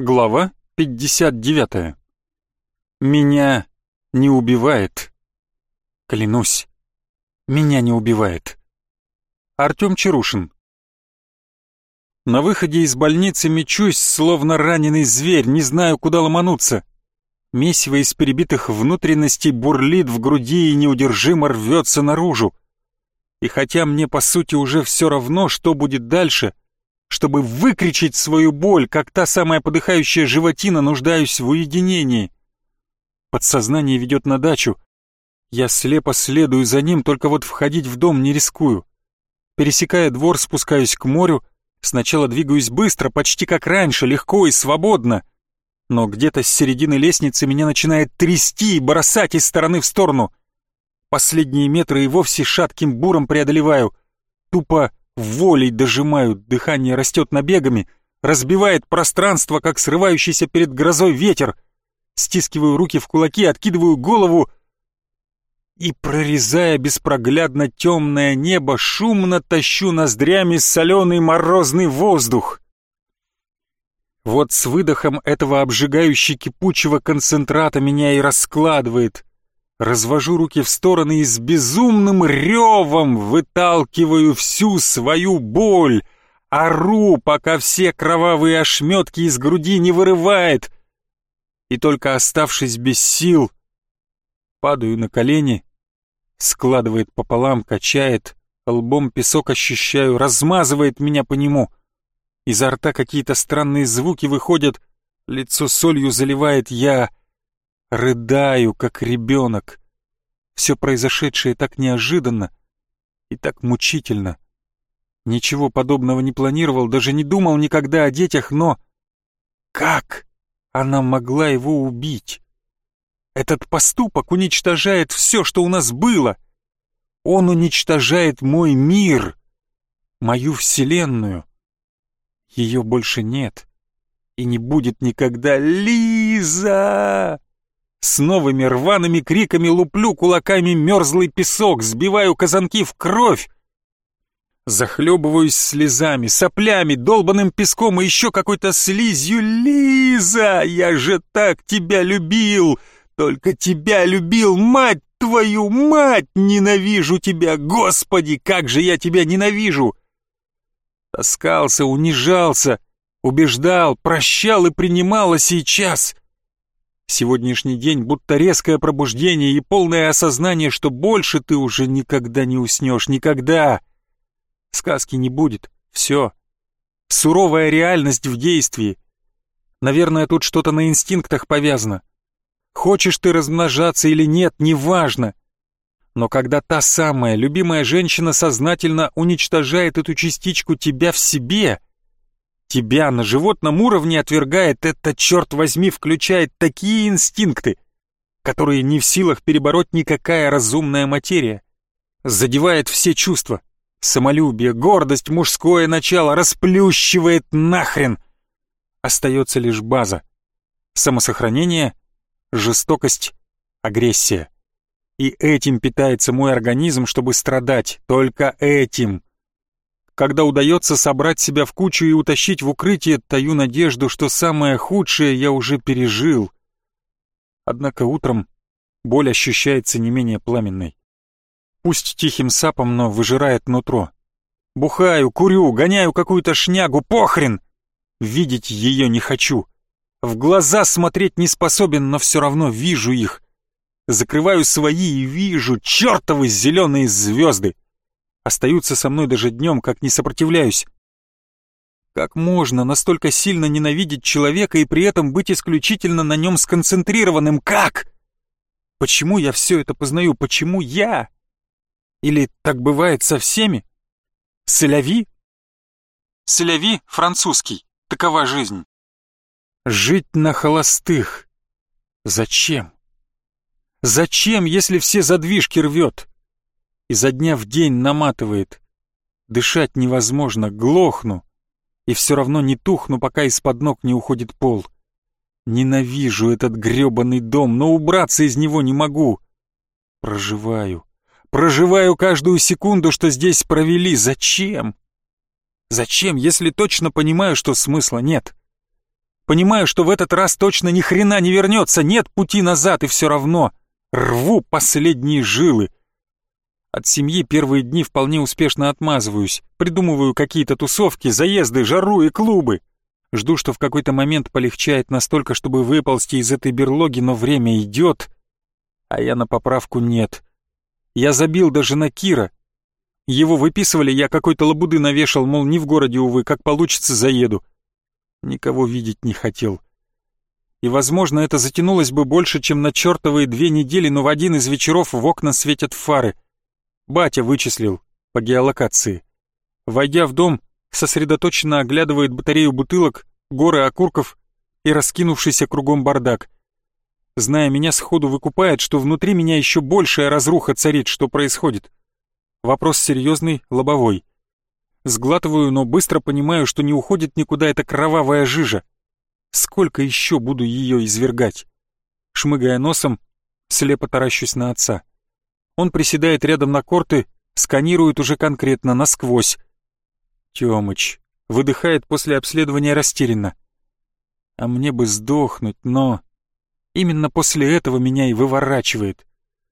Глава 59. Меня не убивает. Клянусь, меня не убивает. Артём Чарушин. На выходе из больницы мечусь, словно раненый зверь, не знаю, куда ломануться. Месиво из перебитых внутренностей бурлит в груди и неудержимо рвется наружу. И хотя мне по сути уже все равно, что будет дальше — чтобы выкричить свою боль, как та самая подыхающая животина, нуждаюсь в уединении. Подсознание ведет на дачу. Я слепо следую за ним, только вот входить в дом не рискую. Пересекая двор, спускаюсь к морю. Сначала двигаюсь быстро, почти как раньше, легко и свободно. Но где-то с середины лестницы меня начинает трясти и бросать из стороны в сторону. Последние метры и вовсе шатким буром преодолеваю. Тупо волей дожимаю, дыхание растет набегами, разбивает пространство, как срывающийся перед грозой ветер. Стискиваю руки в кулаки, откидываю голову и, прорезая беспроглядно темное небо, шумно тащу ноздрями соленый морозный воздух. Вот с выдохом этого обжигающе кипучего концентрата меня и раскладывает. Развожу руки в стороны и с безумным ревом выталкиваю всю свою боль. Ору, пока все кровавые ошметки из груди не вырывает. И только оставшись без сил, падаю на колени, складывает пополам, качает, лбом песок ощущаю, размазывает меня по нему. Изо рта какие-то странные звуки выходят, лицо солью заливает я Рыдаю, как ребенок. Все произошедшее так неожиданно и так мучительно. Ничего подобного не планировал, даже не думал никогда о детях, но... Как она могла его убить? Этот поступок уничтожает все, что у нас было. Он уничтожает мой мир, мою вселенную. Ее больше нет и не будет никогда. Лиза! С новыми рваными криками луплю кулаками мерзлый песок, сбиваю казанки в кровь. Захлебываюсь слезами, соплями, долбаным песком и еще какой-то слизью. «Лиза, я же так тебя любил! Только тебя любил, мать твою, мать! Ненавижу тебя, Господи, как же я тебя ненавижу!» Таскался, унижался, убеждал, прощал и принимал, а сейчас — Сегодняшний день будто резкое пробуждение и полное осознание, что больше ты уже никогда не уснешь, никогда. Сказки не будет, все. Суровая реальность в действии. Наверное, тут что-то на инстинктах повязано. Хочешь ты размножаться или нет, неважно. Но когда та самая любимая женщина сознательно уничтожает эту частичку тебя в себе, Тебя на животном уровне отвергает это, черт возьми, включает такие инстинкты, которые не в силах перебороть никакая разумная материя. Задевает все чувства. Самолюбие, гордость, мужское начало расплющивает нахрен. Остается лишь база. Самосохранение, жестокость, агрессия. И этим питается мой организм, чтобы страдать. Только этим. Когда удается собрать себя в кучу и утащить в укрытие, таю надежду, что самое худшее я уже пережил. Однако утром боль ощущается не менее пламенной. Пусть тихим сапом, но выжирает нутро. Бухаю, курю, гоняю какую-то шнягу, похрен! Видеть ее не хочу. В глаза смотреть не способен, но все равно вижу их. Закрываю свои и вижу чертовы зеленые звезды остаются со мной даже днем, как не сопротивляюсь. Как можно настолько сильно ненавидеть человека и при этом быть исключительно на нем сконцентрированным? Как? Почему я все это познаю? Почему я? Или так бывает со всеми? Соляви? Соляви французский. Такова жизнь. Жить на холостых. Зачем? Зачем, если все задвижки рвет? Изо дня в день наматывает. Дышать невозможно, глохну. И все равно не тухну, пока из-под ног не уходит пол. Ненавижу этот грёбаный дом, но убраться из него не могу. Проживаю. Проживаю каждую секунду, что здесь провели. Зачем? Зачем, если точно понимаю, что смысла нет? Понимаю, что в этот раз точно ни хрена не вернется, нет пути назад, и все равно рву последние жилы. От семьи первые дни вполне успешно отмазываюсь, придумываю какие-то тусовки, заезды, жару и клубы. Жду, что в какой-то момент полегчает настолько, чтобы выползти из этой берлоги, но время идет, а я на поправку нет. Я забил даже на Кира. Его выписывали, я какой-то лабуды навешал, мол, не в городе, увы, как получится, заеду. Никого видеть не хотел. И, возможно, это затянулось бы больше, чем на чертовые две недели, но в один из вечеров в окна светят фары. Батя вычислил по геолокации. Войдя в дом, сосредоточенно оглядывает батарею бутылок, горы окурков и раскинувшийся кругом бардак. Зная меня, сходу выкупает, что внутри меня еще большая разруха царит, что происходит. Вопрос серьезный, лобовой. Сглатываю, но быстро понимаю, что не уходит никуда эта кровавая жижа. Сколько еще буду ее извергать? Шмыгая носом, слепо таращусь на отца. Он приседает рядом на корты, сканирует уже конкретно, насквозь. Тёмыч выдыхает после обследования растерянно. А мне бы сдохнуть, но... Именно после этого меня и выворачивает.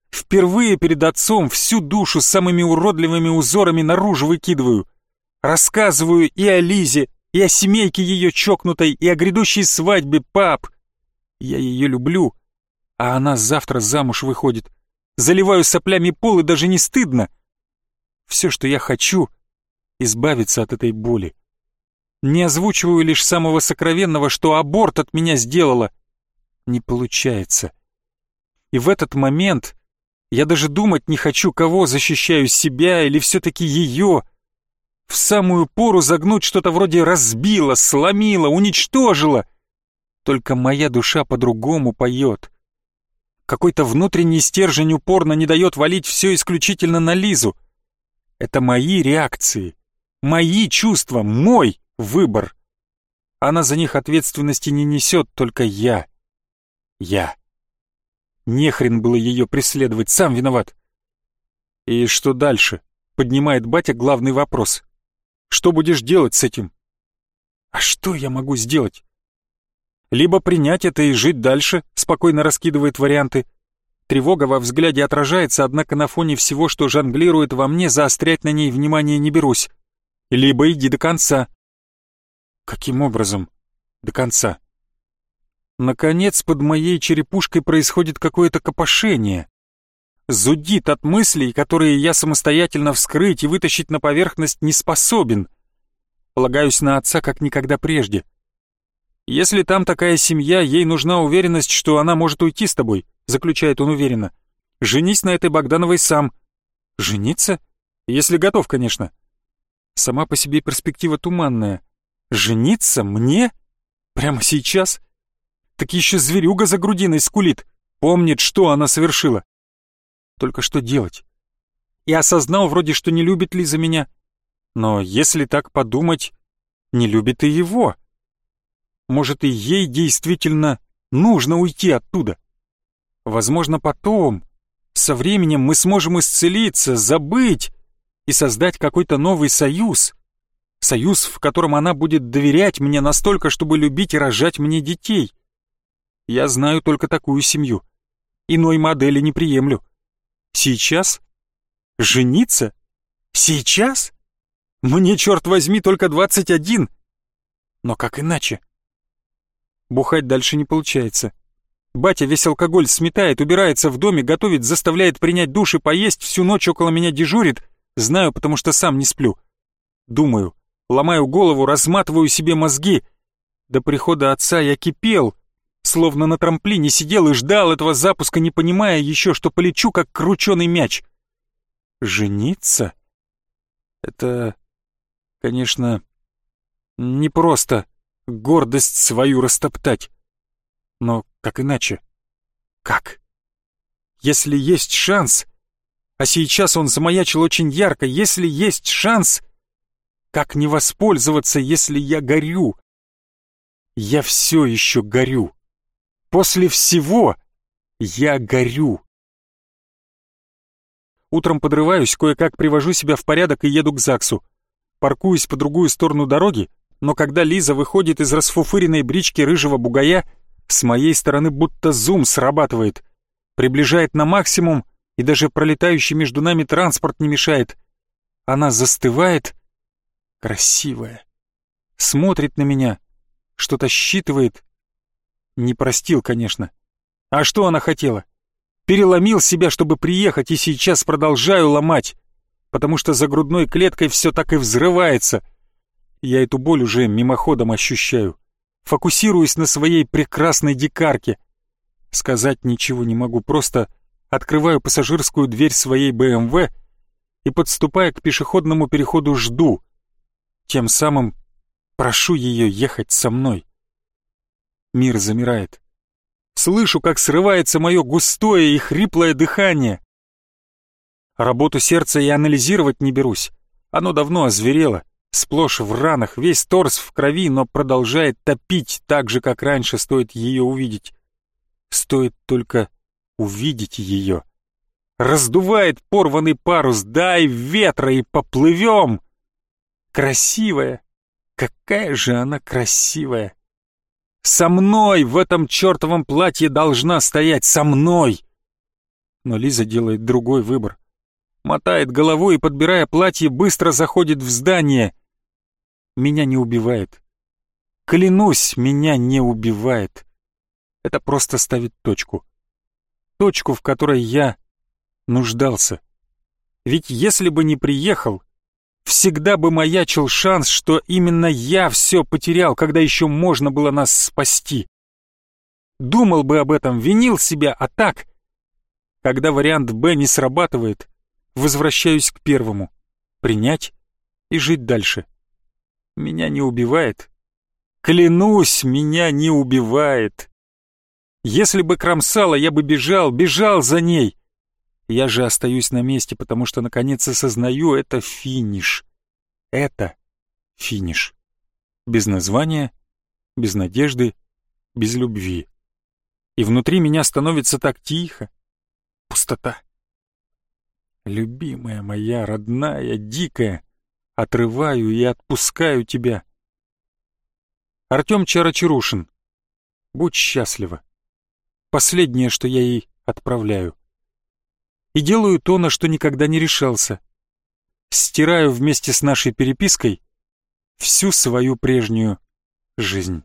Впервые перед отцом всю душу самыми уродливыми узорами наружу выкидываю. Рассказываю и о Лизе, и о семейке ее чокнутой, и о грядущей свадьбе, пап. Я ее люблю, а она завтра замуж выходит. Заливаю соплями пол, и даже не стыдно. Все, что я хочу, избавиться от этой боли. Не озвучиваю лишь самого сокровенного, что аборт от меня сделала. Не получается. И в этот момент я даже думать не хочу, кого защищаю, себя или все-таки ее. В самую пору загнуть что-то вроде разбила, сломила, уничтожила. Только моя душа по-другому поет. Какой-то внутренний стержень упорно не дает валить все исключительно на Лизу. Это мои реакции, мои чувства, мой выбор. Она за них ответственности не несет, только я. Я. Не хрен было ее преследовать, сам виноват. И что дальше? Поднимает батя главный вопрос. Что будешь делать с этим? А что я могу сделать? Либо принять это и жить дальше, спокойно раскидывает варианты. Тревога во взгляде отражается, однако на фоне всего, что жонглирует во мне, заострять на ней внимание не берусь. Либо иди до конца. Каким образом? До конца. Наконец, под моей черепушкой происходит какое-то копошение зудит от мыслей, которые я самостоятельно вскрыть и вытащить на поверхность не способен. Полагаюсь на отца как никогда прежде. Если там такая семья, ей нужна уверенность, что она может уйти с тобой, заключает он уверенно. Женись на этой Богдановой сам. Жениться? Если готов, конечно. Сама по себе перспектива туманная. Жениться мне? Прямо сейчас? Так еще зверюга за грудиной скулит. Помнит, что она совершила. Только что делать? И осознал вроде, что не любит Лиза меня. Но если так подумать, не любит и его. Может, и ей действительно нужно уйти оттуда. Возможно, потом, со временем мы сможем исцелиться, забыть и создать какой-то новый союз. Союз, в котором она будет доверять мне настолько, чтобы любить и рожать мне детей. Я знаю только такую семью. Иной модели не приемлю. Сейчас? Жениться? Сейчас? Мне, черт возьми, только двадцать один. Но как иначе? Бухать дальше не получается. Батя весь алкоголь сметает, убирается в доме, готовит, заставляет принять душ и поесть, всю ночь около меня дежурит. Знаю, потому что сам не сплю. Думаю, ломаю голову, разматываю себе мозги. До прихода отца я кипел, словно на трамплине сидел и ждал этого запуска, не понимая еще, что полечу, как крученый мяч. Жениться? Это, конечно, не просто гордость свою растоптать. Но как иначе? Как? Если есть шанс, а сейчас он замаячил очень ярко, если есть шанс, как не воспользоваться, если я горю? Я все еще горю. После всего я горю. Утром подрываюсь, кое-как привожу себя в порядок и еду к ЗАГСу. Паркуюсь по другую сторону дороги, но когда Лиза выходит из расфуфыренной брички рыжего бугая, с моей стороны будто зум срабатывает, приближает на максимум, и даже пролетающий между нами транспорт не мешает. Она застывает, красивая, смотрит на меня, что-то считывает. Не простил, конечно. А что она хотела? Переломил себя, чтобы приехать, и сейчас продолжаю ломать, потому что за грудной клеткой все так и взрывается. Я эту боль уже мимоходом ощущаю. Фокусируюсь на своей прекрасной дикарке. Сказать ничего не могу, просто открываю пассажирскую дверь своей БМВ и, подступая к пешеходному переходу, жду. Тем самым прошу ее ехать со мной. Мир замирает. Слышу, как срывается мое густое и хриплое дыхание. Работу сердца я анализировать не берусь. Оно давно озверело, сплошь в ранах, весь торс в крови, но продолжает топить так же, как раньше стоит ее увидеть. Стоит только увидеть ее. Раздувает порванный парус, дай ветра и поплывем. Красивая, какая же она красивая. Со мной в этом чертовом платье должна стоять, со мной. Но Лиза делает другой выбор. Мотает головой и, подбирая платье, быстро заходит в здание. Меня не убивает. Клянусь, меня не убивает. Это просто ставит точку. Точку, в которой я нуждался. Ведь если бы не приехал, всегда бы маячил шанс, что именно я все потерял, когда еще можно было нас спасти. Думал бы об этом, винил себя, а так, когда вариант «Б» не срабатывает, возвращаюсь к первому — принять и жить дальше. Меня не убивает. Клянусь, меня не убивает. Если бы кромсала, я бы бежал, бежал за ней. Я же остаюсь на месте, потому что наконец осознаю, это финиш. Это финиш. Без названия, без надежды, без любви. И внутри меня становится так тихо. Пустота. Любимая моя, родная, дикая, отрываю и отпускаю тебя. Артем Чарочарушин. Будь счастлива. Последнее, что я ей отправляю и делаю то, на что никогда не решался. Стираю вместе с нашей перепиской всю свою прежнюю жизнь.